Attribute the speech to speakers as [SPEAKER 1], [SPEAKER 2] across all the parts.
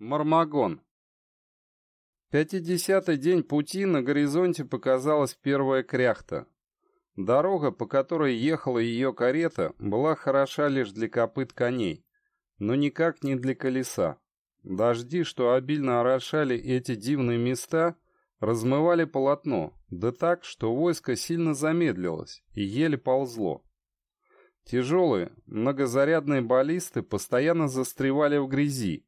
[SPEAKER 1] Мармагон. Пятидесятый день пути на горизонте показалась первая кряхта. Дорога, по которой ехала ее карета, была хороша лишь для копыт коней, но никак не для колеса. Дожди, что обильно орошали эти дивные места, размывали полотно, да так, что войско сильно замедлилось и еле ползло. Тяжелые, многозарядные баллисты постоянно застревали в грязи,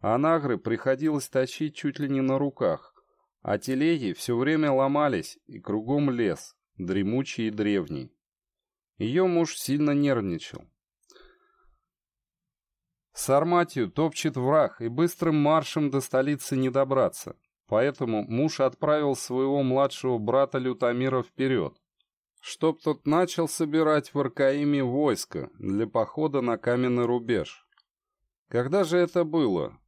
[SPEAKER 1] а нагры приходилось тащить чуть ли не на руках, а телеги все время ломались, и кругом лес, дремучий и древний. Ее муж сильно нервничал. С Арматью топчет враг, и быстрым маршем до столицы не добраться. Поэтому муж отправил своего младшего брата Лютомира вперед, чтоб тот начал собирать в Аркаиме войско для похода на каменный рубеж. Когда же это было?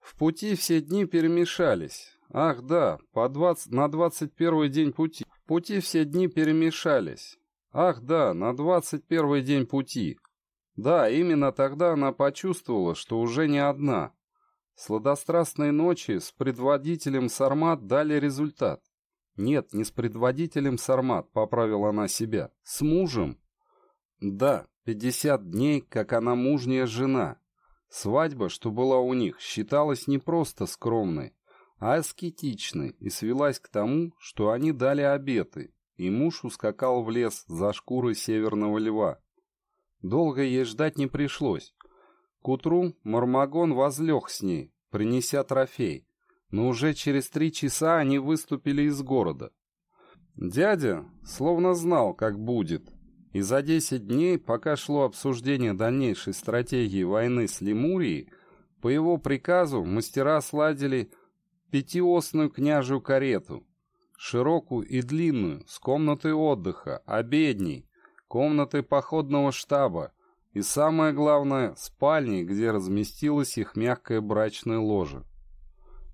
[SPEAKER 1] В пути все дни перемешались. Ах да, по 20, на 21 день пути. В пути все дни перемешались. Ах да, на 21 день пути. Да, именно тогда она почувствовала, что уже не одна. Сладострастные ночи с предводителем Сармат дали результат. Нет, не с предводителем Сармат, поправила она себя. С мужем. Да, 50 дней, как она мужняя жена. Свадьба, что была у них, считалась не просто скромной, а аскетичной и свелась к тому, что они дали обеты, и муж ускакал в лес за шкурой северного льва. Долго ей ждать не пришлось. К утру Мармагон возлег с ней, принеся трофей, но уже через три часа они выступили из города. Дядя словно знал, как будет, и за 10 дней, пока шло обсуждение дальнейшей стратегии войны с Лемурией, по его приказу мастера сладили пятиосную княжью карету, широкую и длинную, с комнатой отдыха, обедней, комнатой походного штаба и, самое главное, спальней, где разместилась их мягкое брачное ложе.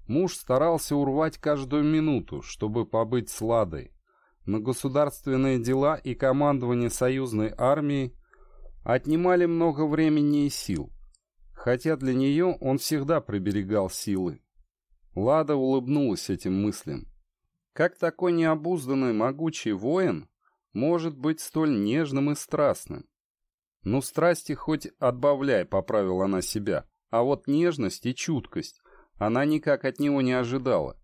[SPEAKER 1] Муж старался урвать каждую минуту, чтобы побыть с Ладой, на государственные дела и командование союзной армией отнимали много времени и сил, хотя для нее он всегда приберегал силы. Лада улыбнулась этим мыслям. Как такой необузданный могучий воин может быть столь нежным и страстным? Ну, страсти хоть отбавляй, поправила она себя, а вот нежность и чуткость она никак от него не ожидала.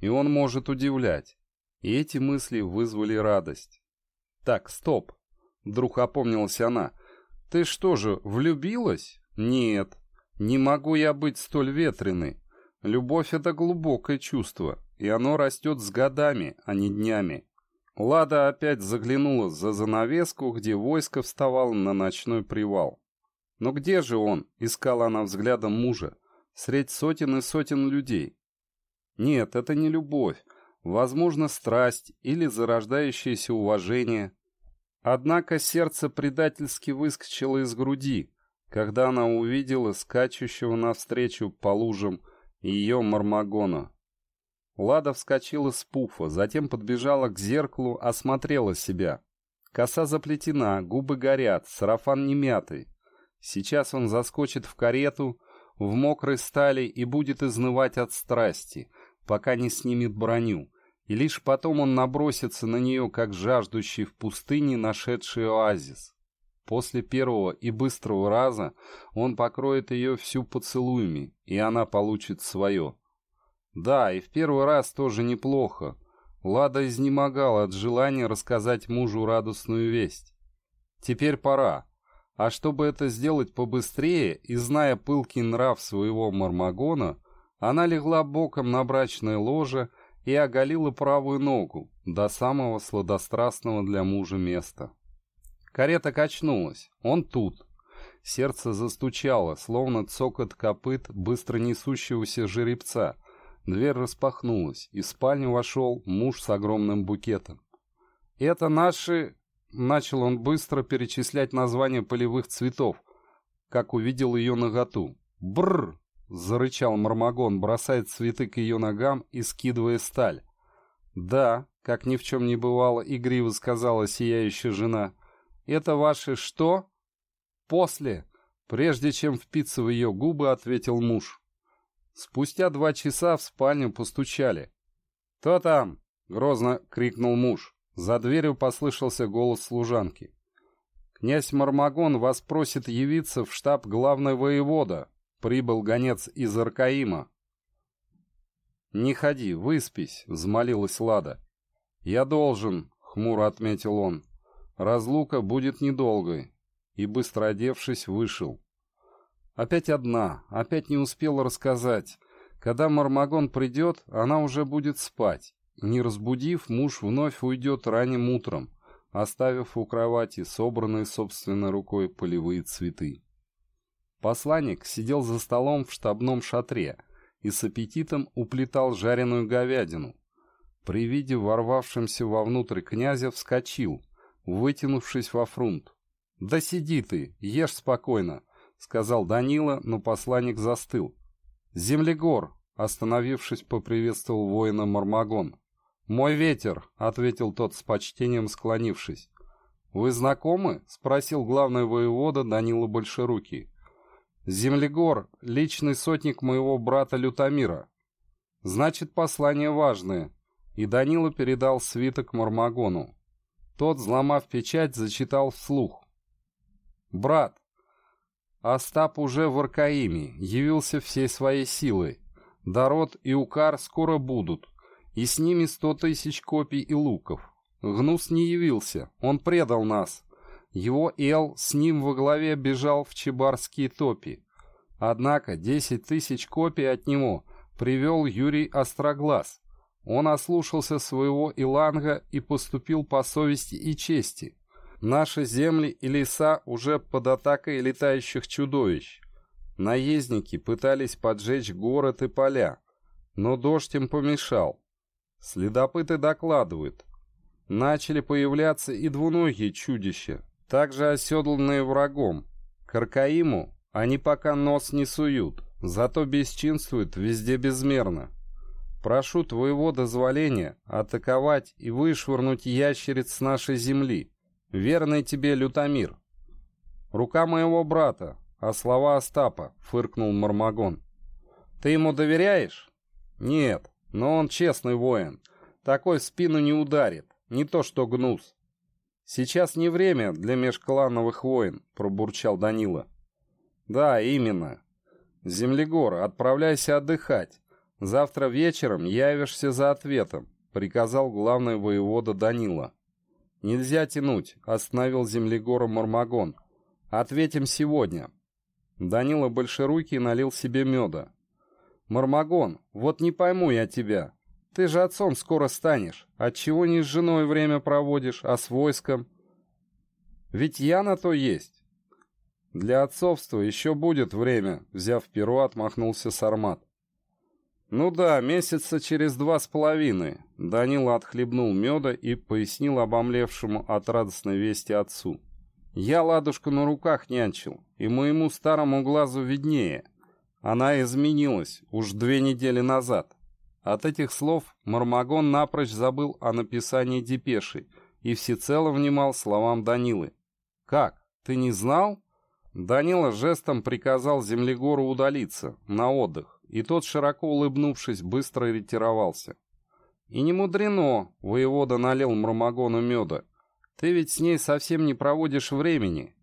[SPEAKER 1] И он может удивлять. И эти мысли вызвали радость. «Так, стоп!» — вдруг опомнилась она. «Ты что же, влюбилась?» «Нет, не могу я быть столь ветреной. Любовь — это глубокое чувство, и оно растет с годами, а не днями». Лада опять заглянула за занавеску, где войско вставало на ночной привал. «Но где же он?» — искала она взглядом мужа. «Средь сотен и сотен людей». «Нет, это не любовь возможно, страсть или зарождающееся уважение. Однако сердце предательски выскочило из груди, когда она увидела скачущего навстречу по лужам ее мармагона. Лада вскочила с пуфа, затем подбежала к зеркалу, осмотрела себя. Коса заплетена, губы горят, сарафан не мятый. Сейчас он заскочит в карету, в мокрой стали и будет изнывать от страсти, пока не снимет броню и лишь потом он набросится на нее, как жаждущий в пустыне нашедший оазис. После первого и быстрого раза он покроет ее всю поцелуями, и она получит свое. Да, и в первый раз тоже неплохо. Лада изнемогала от желания рассказать мужу радостную весть. Теперь пора. А чтобы это сделать побыстрее, и зная пылкий нрав своего мармагона, она легла боком на брачное ложе и оголила правую ногу до самого сладострастного для мужа места. Карета качнулась. Он тут. Сердце застучало, словно цокот копыт быстро несущегося жеребца. Дверь распахнулась, и в спальню вошел муж с огромным букетом. «Это наши...» — начал он быстро перечислять названия полевых цветов, как увидел ее наготу. «Бррр!» Зарычал Мармагон, бросая цветы к ее ногам и скидывая сталь. «Да», — как ни в чем не бывало, игриво сказала сияющая жена. «Это ваши что?» «После», — прежде чем впиться в ее губы, ответил муж. Спустя два часа в спальню постучали. «Кто там?» — грозно крикнул муж. За дверью послышался голос служанки. «Князь Мармагон вас просит явиться в штаб главной воевода. Прибыл гонец из Аркаима». «Не ходи, выспись», — взмолилась Лада. «Я должен», — хмуро отметил он. «Разлука будет недолгой». И, быстро одевшись, вышел. Опять одна, опять не успела рассказать. Когда Мармагон придет, она уже будет спать. Не разбудив, муж вновь уйдет ранним утром, оставив у кровати собранные собственной рукой полевые цветы. Посланник сидел за столом в штабном шатре и с аппетитом уплетал жареную говядину. При виде ворвавшимся вовнутрь князя вскочил, вытянувшись во фрунт. «Да сиди ты, ешь спокойно», — сказал Данила, но посланник застыл. «Землегор», — остановившись, поприветствовал воина Мармагон. «Мой ветер», — ответил тот с почтением склонившись. «Вы знакомы?» — спросил главный воевода Данила Большерукий. «Землегор — личный сотник моего брата Лютомира. Значит, послание важное». И Данила передал свиток Мармагону. Тот, взломав печать, зачитал вслух. «Брат, Остап уже в Аркаиме, явился всей своей силой. Дород и Укар скоро будут и с ними сто тысяч копий и луков. Гнус не явился, он предал нас. Его Эл с ним во главе бежал в Чебарские топи. Однако десять тысяч копий от него привел Юрий Остроглаз. Он ослушался своего Иланга и поступил по совести и чести. Наши земли и леса уже под атакой летающих чудовищ. Наездники пытались поджечь город и поля, но дождь им помешал. Следопыты докладывают. Начали появляться и двуногие чудища, также оседланные врагом. К Аркаиму они пока нос не суют, зато бесчинствуют везде безмерно. Прошу твоего дозволения атаковать и вышвырнуть ящериц с нашей земли. Верный тебе Лютомир. Рука моего брата, а слова Остапа, фыркнул Мармагон. Ты ему доверяешь? Нет. Но он честный воин. Такой в спину не ударит. Не то что гнус. Сейчас не время для межклановых войн, пробурчал Данила. Да, именно. Землегор, отправляйся отдыхать. Завтра вечером явишься за ответом, приказал главный воевода Данила. Нельзя тянуть, остановил Землегора Мармагон. Ответим сегодня. Данила Большерукий налил себе меда. «Мармагон, вот не пойму я тебя. Ты же отцом скоро станешь. Отчего не с женой время проводишь, а с войском? Ведь я на то есть». «Для отцовства еще будет время», — взяв перо, отмахнулся Сармат. «Ну да, месяца через два с половиной», — Данила отхлебнул меда и пояснил обомлевшему от радостной вести отцу. «Я ладушку на руках нянчил, и моему старому глазу виднее. Она изменилась уж две недели назад. От этих слов Мармагон напрочь забыл о написании депеши и всецело внимал словам Данилы. «Как? Ты не знал?» Данила жестом приказал Землегору удалиться, на отдых, и тот, широко улыбнувшись, быстро ретировался. «И не мудрено», — воевода налил Мармагону меда. «Ты ведь с ней совсем не проводишь времени.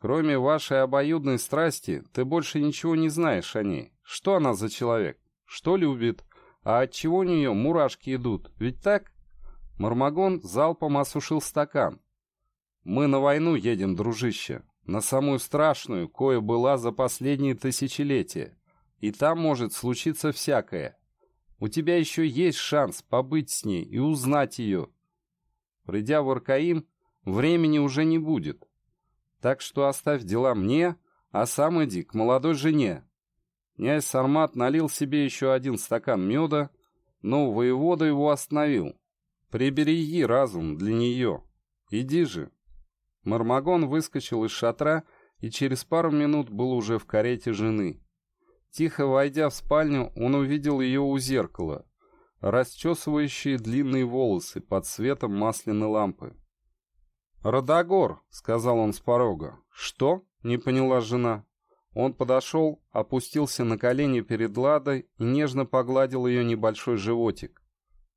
[SPEAKER 1] Кроме вашей обоюдной страсти, ты больше ничего не знаешь о ней. Что она за человек? Что любит? А от чего у нее мурашки идут? Ведь так? Мармагон залпом осушил стакан. Мы на войну едем, дружище. На самую страшную, кое была за последние тысячелетия. И там может случиться всякое. У тебя еще есть шанс побыть с ней и узнать ее. Придя в Аркаим, времени уже не будет. Так что оставь дела мне, а сам иди к молодой жене. Князь Сармат налил себе еще один стакан меда, но воевода его остановил. Прибереги разум для нее. Иди же. Мармагон выскочил из шатра и через пару минут был уже в карете жены. Тихо войдя в спальню, он увидел ее у зеркала, расчесывающие длинные волосы под светом масляной лампы. «Родогор», — сказал он с порога. «Что?» — не поняла жена. Он подошел, опустился на колени перед Ладой и нежно погладил ее небольшой животик.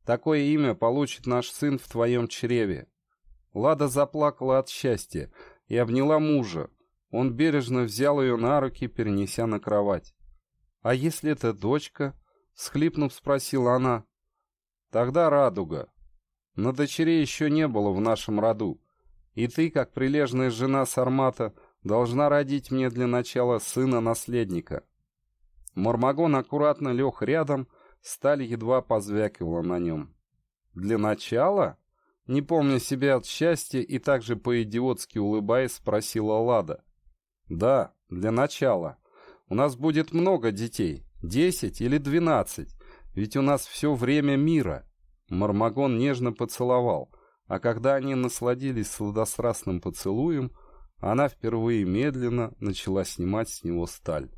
[SPEAKER 1] «Такое имя получит наш сын в твоем чреве». Лада заплакала от счастья и обняла мужа. Он бережно взял ее на руки, перенеся на кровать. «А если это дочка?» — схлипнув, спросила она. «Тогда радуга. Но дочерей еще не было в нашем роду. И ты, как прилежная жена Сармата, должна родить мне для начала сына-наследника». Мармагон аккуратно лег рядом, сталь едва позвякивала на нем. «Для начала?» Не помня себя от счастья и также по-идиотски улыбаясь, спросила Лада. «Да, для начала. У нас будет много детей, десять или двенадцать, ведь у нас все время мира». Мармагон нежно поцеловал, а когда они насладились сладострастным поцелуем, она впервые медленно начала снимать с него сталь.